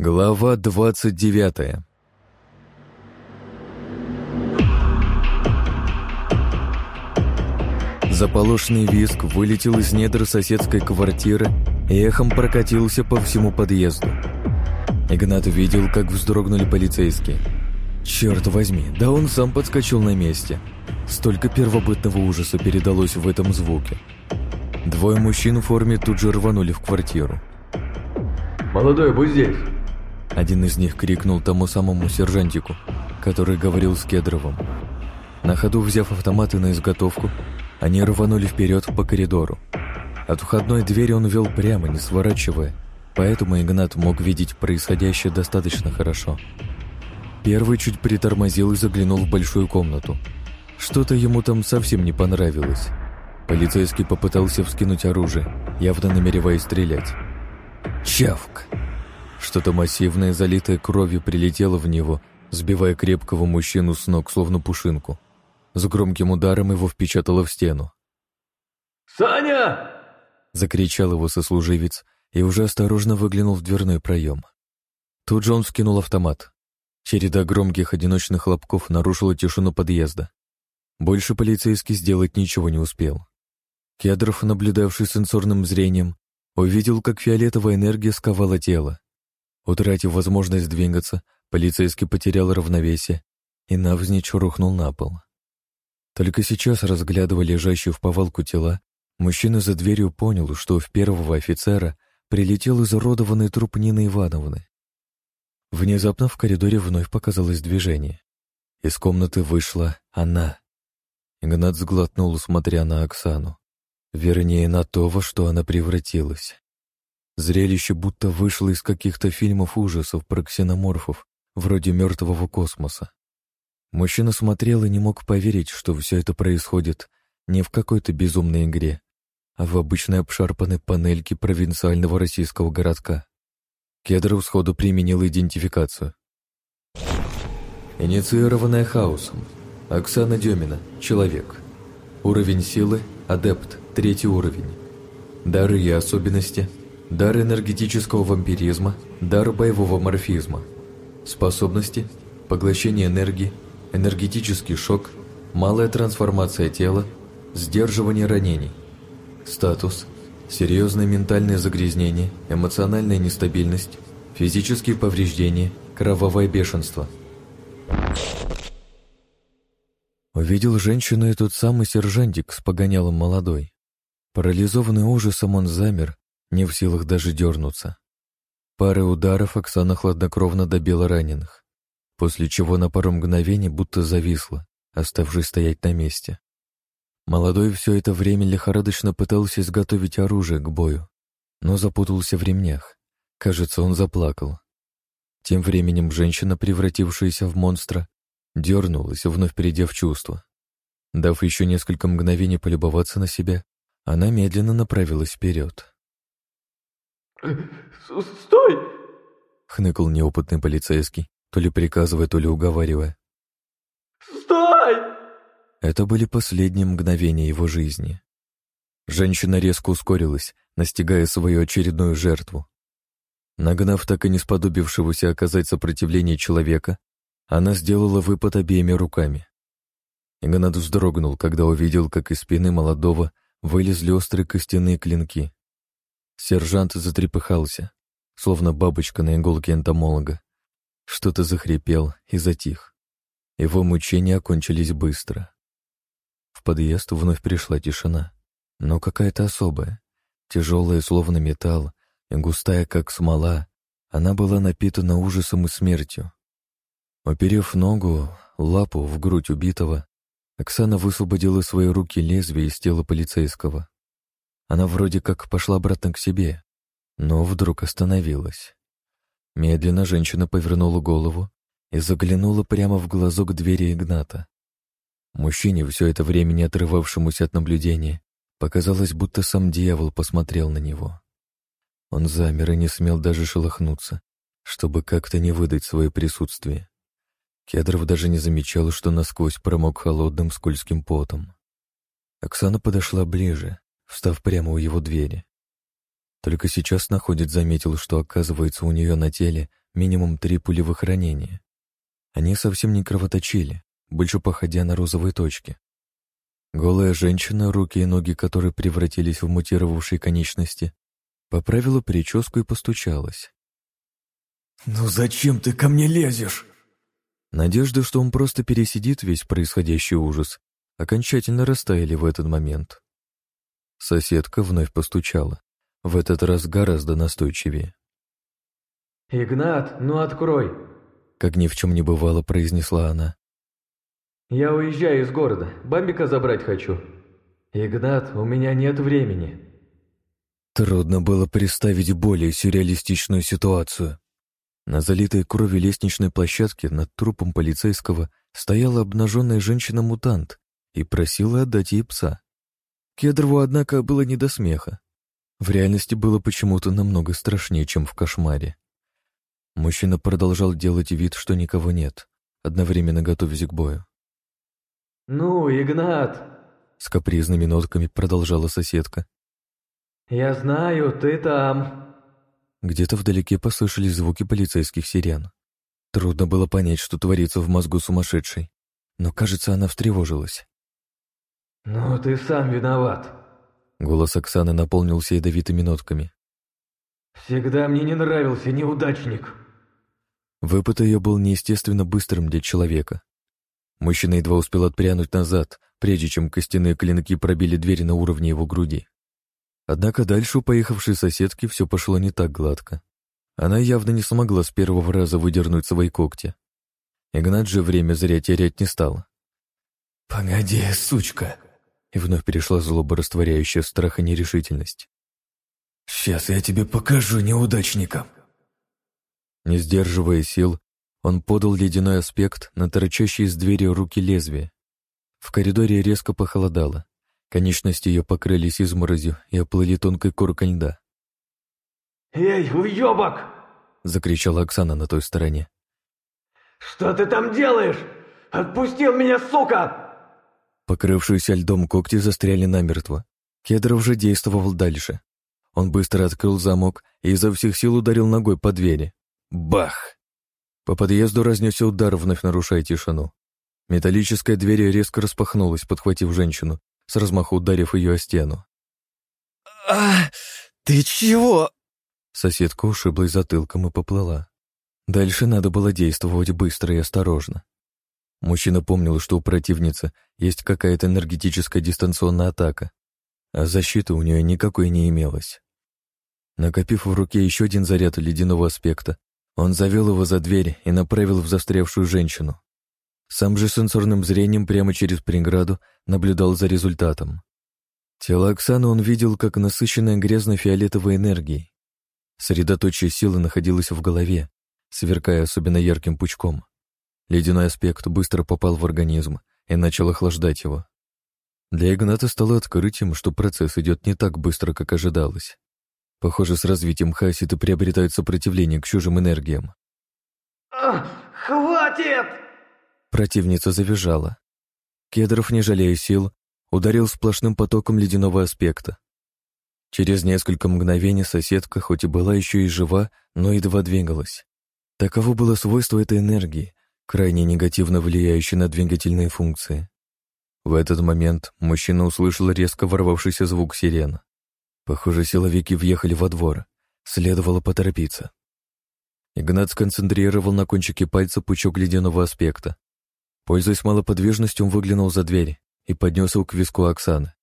Глава двадцать девятая Заполошный виск вылетел из недр соседской квартиры и эхом прокатился по всему подъезду. Игнат видел, как вздрогнули полицейские. Черт возьми, да он сам подскочил на месте. Столько первобытного ужаса передалось в этом звуке. Двое мужчин в форме тут же рванули в квартиру. «Молодой, будь здесь!» Один из них крикнул тому самому сержантику, который говорил с Кедровым. На ходу взяв автоматы на изготовку, они рванули вперед по коридору. От входной двери он вел прямо, не сворачивая, поэтому Игнат мог видеть происходящее достаточно хорошо. Первый чуть притормозил и заглянул в большую комнату. Что-то ему там совсем не понравилось. Полицейский попытался вскинуть оружие, явно намереваясь стрелять. Чавк! Что-то массивное, залитое кровью, прилетело в него, сбивая крепкого мужчину с ног, словно пушинку. С громким ударом его впечатало в стену. «Саня!» — закричал его сослуживец и уже осторожно выглянул в дверной проем. Тут же он вскинул автомат. Череда громких одиночных хлопков нарушила тишину подъезда. Больше полицейский сделать ничего не успел. Кедров, наблюдавший сенсорным зрением, увидел, как фиолетовая энергия сковала тело. Утратив возможность двигаться, полицейский потерял равновесие и навзничь рухнул на пол. Только сейчас, разглядывая лежащие в повалку тела, мужчина за дверью понял, что в первого офицера прилетел изуродованный труп Нины Ивановны. Внезапно в коридоре вновь показалось движение. Из комнаты вышла она. Игнат сглотнул, смотря на Оксану. Вернее, на то, во что она превратилась. Зрелище будто вышло из каких-то фильмов ужасов про ксеноморфов, вроде мертвого космоса. Мужчина смотрел и не мог поверить, что все это происходит не в какой-то безумной игре, а в обычной обшарпанной панельке провинциального российского городка. Кедров сходу применил идентификацию. Инициированная хаосом. Оксана Демина, человек. Уровень силы – адепт, третий уровень. Дары и особенности – Дар энергетического вампиризма, дар боевого морфизма. Способности – поглощение энергии, энергетический шок, малая трансформация тела, сдерживание ранений. Статус – серьезное ментальное загрязнение, эмоциональная нестабильность, физические повреждения, кровавое бешенство. Увидел женщину и тот самый сержантик с погонялом молодой. Парализованный ужасом он замер, не в силах даже дернуться. Парой ударов Оксана хладнокровно добила раненых, после чего на пару мгновений будто зависла, оставшись стоять на месте. Молодой все это время лихорадочно пытался изготовить оружие к бою, но запутался в ремнях. Кажется, он заплакал. Тем временем женщина, превратившаяся в монстра, дернулась, вновь перейдя в чувство. Дав еще несколько мгновений полюбоваться на себя, она медленно направилась вперед. «Стой!» — хныкал неопытный полицейский, то ли приказывая, то ли уговаривая. «Стой!» Это были последние мгновения его жизни. Женщина резко ускорилась, настигая свою очередную жертву. Нагнав так и не сподобившегося оказать сопротивление человека, она сделала выпад обеими руками. Игнат вздрогнул, когда увидел, как из спины молодого вылезли острые костяные клинки. Сержант затрепыхался, словно бабочка на иголке энтомолога. Что-то захрипел и затих. Его мучения окончились быстро. В подъезд вновь пришла тишина, но какая-то особая, тяжелая, словно металл, и густая, как смола, она была напитана ужасом и смертью. Оперев ногу, лапу в грудь убитого, Оксана высвободила свои руки лезвие из тела полицейского. Она вроде как пошла обратно к себе, но вдруг остановилась. Медленно женщина повернула голову и заглянула прямо в глазок двери Игната. Мужчине, все это время не отрывавшемуся от наблюдения, показалось, будто сам дьявол посмотрел на него. Он замер и не смел даже шелохнуться, чтобы как-то не выдать свое присутствие. Кедров даже не замечал, что насквозь промок холодным скользким потом. Оксана подошла ближе, встав прямо у его двери. Только сейчас находит заметил, что, оказывается, у нее на теле минимум три пулевых ранения. Они совсем не кровоточили, больше походя на розовые точки. Голая женщина, руки и ноги которой превратились в мутировавшие конечности, поправила прическу и постучалась. «Ну зачем ты ко мне лезешь?» Надежда, что он просто пересидит весь происходящий ужас, окончательно растаяли в этот момент. Соседка вновь постучала, в этот раз гораздо настойчивее. «Игнат, ну открой!» Как ни в чем не бывало, произнесла она. «Я уезжаю из города, Бамбика забрать хочу. Игнат, у меня нет времени». Трудно было представить более сюрреалистичную ситуацию. На залитой кровью лестничной площадке над трупом полицейского стояла обнаженная женщина-мутант и просила отдать ей пса. Кедрову, однако, было не до смеха. В реальности было почему-то намного страшнее, чем в кошмаре. Мужчина продолжал делать вид, что никого нет, одновременно готовясь к бою. «Ну, Игнат!» С капризными нотками продолжала соседка. «Я знаю, ты там!» Где-то вдалеке послышались звуки полицейских сирен. Трудно было понять, что творится в мозгу сумасшедшей, но, кажется, она встревожилась. «Ну, ты сам виноват!» Голос Оксаны наполнился ядовитыми нотками. «Всегда мне не нравился неудачник!» Выпад ее был неестественно быстрым для человека. Мужчина едва успел отпрянуть назад, прежде чем костяные клинки пробили дверь на уровне его груди. Однако дальше у поехавшей соседки все пошло не так гладко. Она явно не смогла с первого раза выдернуть свои когти. Игнат же время зря терять не стал. «Погоди, сучка!» И вновь перешла злоба, растворяющая страх и нерешительность. «Сейчас я тебе покажу неудачникам!» Не сдерживая сил, он подал ледяной аспект на торчащие из двери руки лезвия. В коридоре резко похолодало. Конечности ее покрылись изморозью и оплыли тонкой коркой льда. «Эй, уебок!» — закричала Оксана на той стороне. «Что ты там делаешь? Отпустил меня, сука!» Покрывшиеся льдом когти застряли намертво. Кедров же действовал дальше. Он быстро открыл замок и изо всех сил ударил ногой по двери. Бах! По подъезду разнесся удар, вновь нарушая тишину. Металлическая дверь резко распахнулась, подхватив женщину, с размаху ударив ее о стену. «А, ты чего?» Соседка ушиблась затылком и поплыла. Дальше надо было действовать быстро и осторожно. Мужчина помнил, что у противницы есть какая-то энергетическая дистанционная атака, а защиты у нее никакой не имелось. Накопив в руке еще один заряд ледяного аспекта, он завел его за дверь и направил в застрявшую женщину. Сам же сенсорным зрением прямо через преграду наблюдал за результатом. Тело Оксаны он видел как насыщенное грязно-фиолетовой энергией. Средоточие силы находилось в голове, сверкая особенно ярким пучком. Ледяной аспект быстро попал в организм и начал охлаждать его. Для Игната стало открытием, что процесс идет не так быстро, как ожидалось. Похоже, с развитием хаоситы приобретают сопротивление к чужим энергиям. «Хватит!» Противница завизжала. Кедров, не жалея сил, ударил сплошным потоком ледяного аспекта. Через несколько мгновений соседка, хоть и была еще и жива, но едва двигалась. Таково было свойство этой энергии, крайне негативно влияющей на двигательные функции. В этот момент мужчина услышал резко ворвавшийся звук сирены. Похоже, силовики въехали во двор. Следовало поторопиться. Игнат сконцентрировал на кончике пальца пучок ледяного аспекта. Пользуясь малоподвижностью, он выглянул за дверь и поднес его к виску Оксаны.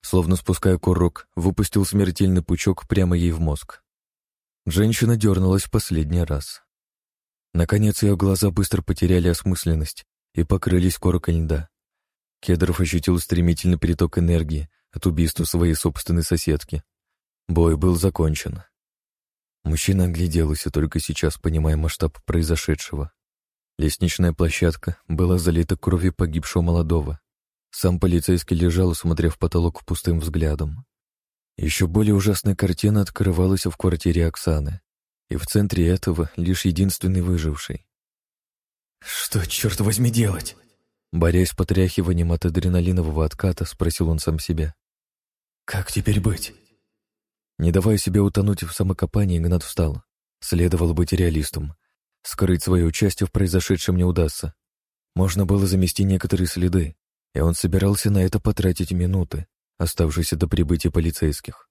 Словно спуская курок, выпустил смертельный пучок прямо ей в мозг. Женщина дернулась в последний раз. Наконец ее глаза быстро потеряли осмысленность и покрылись коркой льда. Кедров ощутил стремительный приток энергии, от убийства своей собственной соседки. Бой был закончен. Мужчина огляделся только сейчас, понимая масштаб произошедшего. Лестничная площадка была залита кровью погибшего молодого. Сам полицейский лежал, смотря в потолок пустым взглядом. Еще более ужасная картина открывалась в квартире Оксаны, и в центре этого лишь единственный выживший. «Что, черт возьми, делать?» Борясь с потряхиванием от адреналинового отката, спросил он сам себя. «Как теперь быть?» Не давая себе утонуть в самокопании, Игнат встал. Следовало быть реалистом. Скрыть свое участие в произошедшем не удастся. Можно было замести некоторые следы, и он собирался на это потратить минуты, оставшиеся до прибытия полицейских.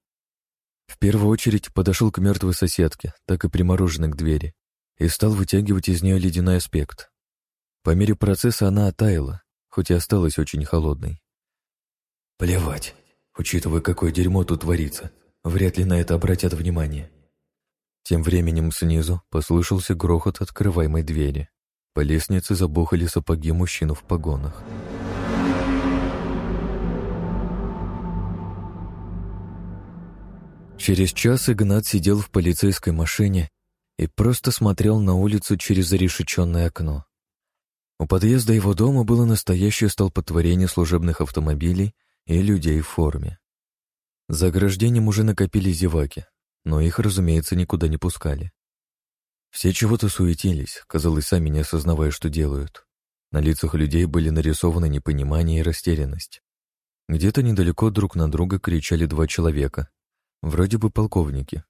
В первую очередь подошел к мертвой соседке, так и примороженной к двери, и стал вытягивать из нее ледяной аспект. По мере процесса она оттаяла, хоть и осталась очень холодной. Плевать, учитывая, какое дерьмо тут творится, вряд ли на это обратят внимание. Тем временем снизу послышался грохот открываемой двери. По лестнице забухали сапоги мужчину в погонах. Через час Игнат сидел в полицейской машине и просто смотрел на улицу через зарешеченное окно. У подъезда его дома было настоящее столпотворение служебных автомобилей и людей в форме. За ограждением уже накопили зеваки, но их, разумеется, никуда не пускали. Все чего-то суетились, казалось, сами не осознавая, что делают. На лицах людей были нарисованы непонимание и растерянность. Где-то недалеко друг на друга кричали два человека, вроде бы полковники.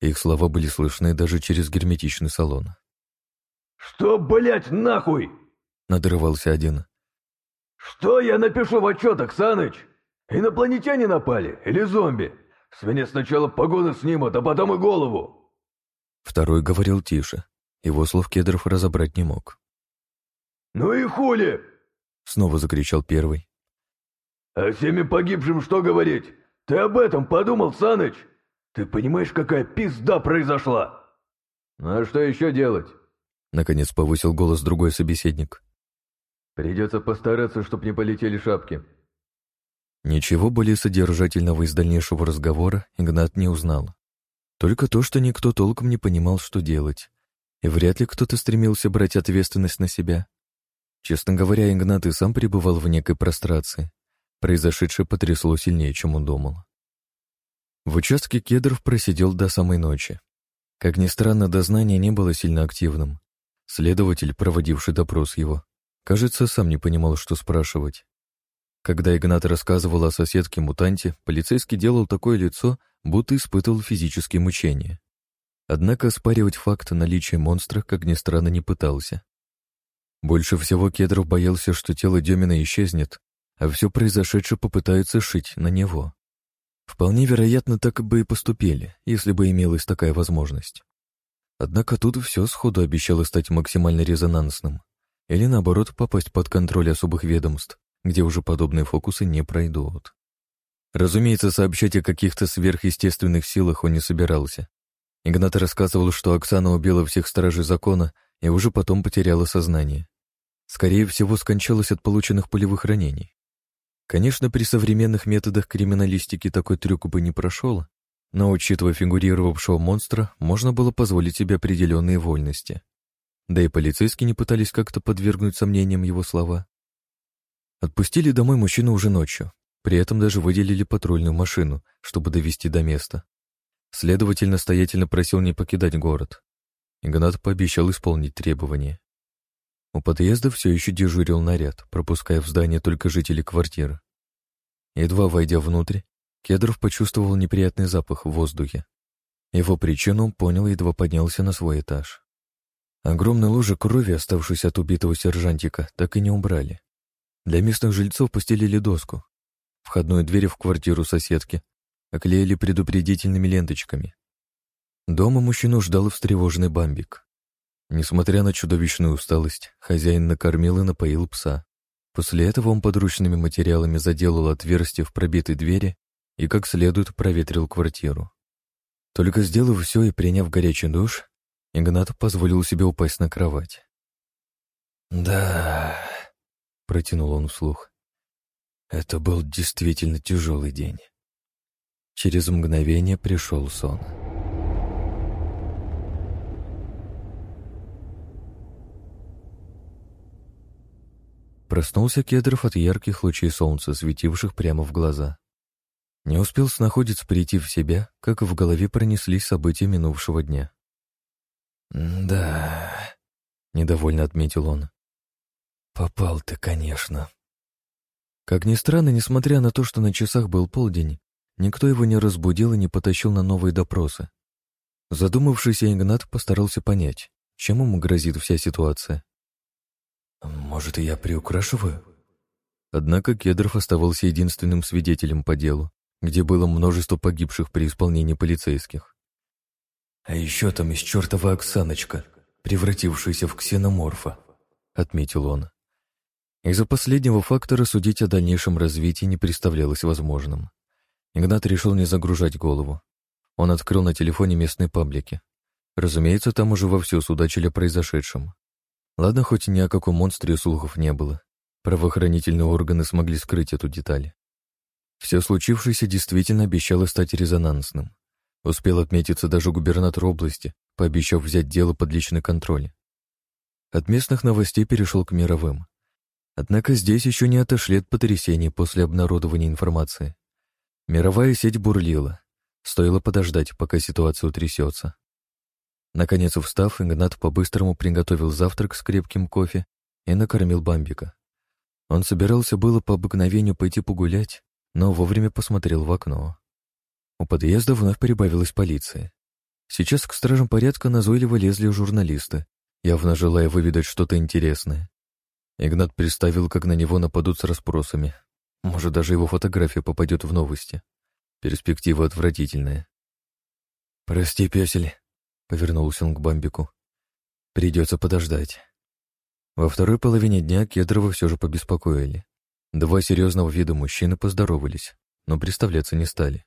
Их слова были слышны даже через герметичный салон. «Что, блять, нахуй?» — надрывался один. «Что я напишу в отчетах, Саныч? Инопланетяне напали или зомби? С меня сначала погоны снимут, а потом и голову!» Второй говорил тише. Его слов Кедров разобрать не мог. «Ну и хули!» — снова закричал первый. «А всеми погибшим что говорить? Ты об этом подумал, Саныч? Ты понимаешь, какая пизда произошла?» «Ну а что еще делать?» Наконец повысил голос другой собеседник. «Придется постараться, чтоб не полетели шапки». Ничего более содержательного из дальнейшего разговора Игнат не узнал. Только то, что никто толком не понимал, что делать. И вряд ли кто-то стремился брать ответственность на себя. Честно говоря, Игнат и сам пребывал в некой прострации. Произошедшее потрясло сильнее, чем он думал. В участке Кедров просидел до самой ночи. Как ни странно, дознание не было сильно активным. Следователь, проводивший допрос его, кажется, сам не понимал, что спрашивать. Когда Игнат рассказывал о соседке-мутанте, полицейский делал такое лицо, будто испытывал физические мучения. Однако оспаривать факт наличия монстра, как ни странно, не пытался. Больше всего Кедров боялся, что тело Демина исчезнет, а все произошедшее попытаются шить на него. Вполне вероятно, так бы и поступили, если бы имелась такая возможность. Однако тут все сходу обещало стать максимально резонансным, или наоборот попасть под контроль особых ведомств, где уже подобные фокусы не пройдут. Разумеется, сообщать о каких-то сверхъестественных силах он не собирался. Игнат рассказывал, что Оксана убила всех стражей закона и уже потом потеряла сознание. Скорее всего, скончалась от полученных пулевых ранений. Конечно, при современных методах криминалистики такой трюк бы не прошел, но, учитывая фигурировавшего монстра, можно было позволить себе определенные вольности. Да и полицейские не пытались как-то подвергнуть сомнениям его слова. Отпустили домой мужчину уже ночью, при этом даже выделили патрульную машину, чтобы довести до места. Следователь настоятельно просил не покидать город. Игнат пообещал исполнить требования. У подъезда все еще дежурил наряд, пропуская в здание только жителей квартиры. Едва войдя внутрь, Кедров почувствовал неприятный запах в воздухе. Его причину он понял, едва поднялся на свой этаж. Огромные лужи крови, оставшиеся от убитого сержантика, так и не убрали. Для местных жильцов постелили доску. Входную дверь в квартиру соседки оклеили предупредительными ленточками. Дома мужчину ждал встревоженный бамбик. Несмотря на чудовищную усталость, хозяин накормил и напоил пса. После этого он подручными материалами заделал отверстие в пробитой двери и как следует проветрил квартиру. Только сделав все и приняв горячий душ, Игнат позволил себе упасть на кровать. «Да...» — протянул он вслух. Это был действительно тяжелый день. Через мгновение пришел сон. Проснулся Кедров от ярких лучей солнца, светивших прямо в глаза. Не успел снаходец прийти в себя, как в голове пронеслись события минувшего дня. «Да...» — недовольно отметил он. «Попал ты, конечно». Как ни странно, несмотря на то, что на часах был полдень, никто его не разбудил и не потащил на новые допросы. Задумавшийся Игнат постарался понять, чем ему грозит вся ситуация. Может, и я приукрашиваю? Однако Кедров оставался единственным свидетелем по делу, где было множество погибших при исполнении полицейских. А еще там из чертова Оксаночка, превратившаяся в ксеноморфа, отметил он. Из-за последнего фактора судить о дальнейшем развитии не представлялось возможным. Игнат решил не загружать голову. Он открыл на телефоне местные паблики. Разумеется, там уже вовсю судачили о произошедшем. Ладно, хоть ни о каком монстре слухов не было. Правоохранительные органы смогли скрыть эту деталь. Все случившееся действительно обещало стать резонансным. Успел отметиться даже губернатор области, пообещав взять дело под личный контроль. От местных новостей перешел к мировым. Однако здесь еще не отошли от потрясений после обнародования информации. Мировая сеть бурлила. Стоило подождать, пока ситуация утрясется. Наконец, встав, Игнат по-быстрому приготовил завтрак с крепким кофе и накормил Бамбика. Он собирался было по обыкновению пойти погулять, но вовремя посмотрел в окно. У подъезда вновь прибавилась полиция. Сейчас к стражам порядка назойливо лезли журналисты, явно желая выведать что-то интересное. Игнат представил, как на него нападут с расспросами. Может, даже его фотография попадет в новости. Перспектива отвратительная. «Прости, песель», — повернулся он к Бамбику. «Придется подождать». Во второй половине дня Кедрова все же побеспокоили. Два серьезного вида мужчины поздоровались, но представляться не стали.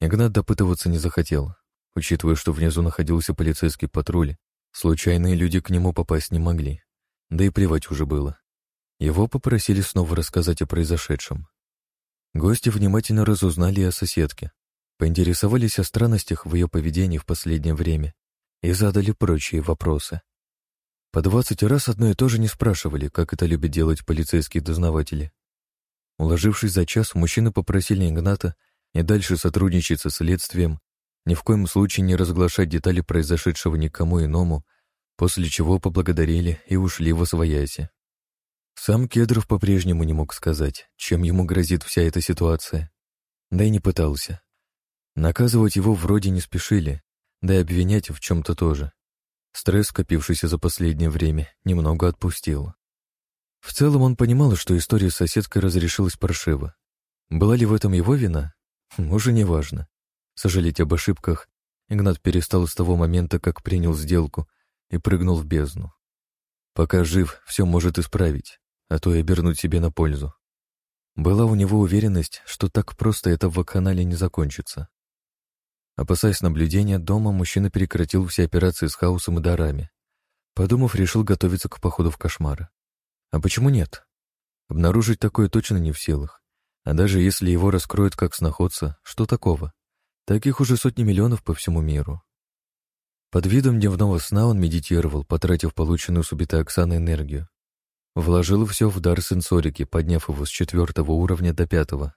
Игнат допытываться не захотел, учитывая, что внизу находился полицейский патруль, случайные люди к нему попасть не могли. Да и плевать уже было. Его попросили снова рассказать о произошедшем. Гости внимательно разузнали о соседке, поинтересовались о странностях в ее поведении в последнее время и задали прочие вопросы. По двадцать раз одно и то же не спрашивали, как это любят делать полицейские дознаватели. Уложившись за час, мужчины попросили Игната и дальше сотрудничать со следствием, ни в коем случае не разглашать детали произошедшего никому иному, после чего поблагодарили и ушли во свояси. Сам Кедров по-прежнему не мог сказать, чем ему грозит вся эта ситуация. Да и не пытался. Наказывать его вроде не спешили, да и обвинять в чем-то тоже. Стресс, скопившийся за последнее время, немного отпустил. В целом он понимал, что история с соседкой разрешилась паршиво. Была ли в этом его вина? Уже не важно. Сожалеть об ошибках Игнат перестал с того момента, как принял сделку и прыгнул в бездну. Пока жив, все может исправить, а то и обернуть себе на пользу. Была у него уверенность, что так просто это в вакханале не закончится. Опасаясь наблюдения дома, мужчина прекратил все операции с хаосом и дарами. Подумав, решил готовиться к походу в кошмары. А почему нет? Обнаружить такое точно не в силах. А даже если его раскроют как сноходца, что такого? Таких уже сотни миллионов по всему миру. Под видом дневного сна он медитировал, потратив полученную с убитой Оксаной энергию. Вложил все в дар сенсорики, подняв его с четвертого уровня до пятого.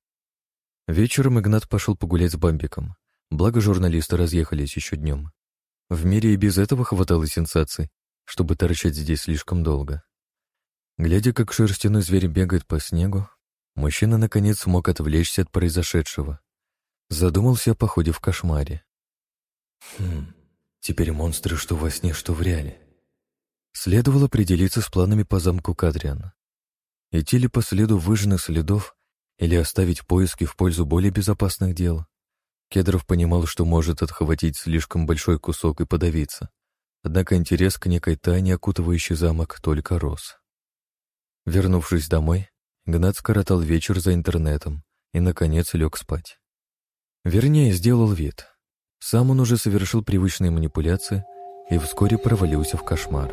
Вечером Игнат пошел погулять с Бамбиком. Благо журналисты разъехались еще днем. В мире и без этого хватало сенсаций, чтобы торчать здесь слишком долго. Глядя, как шерстяной зверь бегает по снегу, мужчина наконец смог отвлечься от произошедшего. Задумался о походе в кошмаре. Хм, Теперь монстры что во сне, что в реале. Следовало определиться с планами по замку Кадриан. Идти ли по следу выжженных следов или оставить поиски в пользу более безопасных дел. Кедров понимал, что может отхватить слишком большой кусок и подавиться. Однако интерес к некой тайне, окутывающей замок, только рос. Вернувшись домой, Гнат скоротал вечер за интернетом и, наконец, лег спать. Вернее, сделал вид — сам он уже совершил привычные манипуляции и вскоре провалился в кошмар.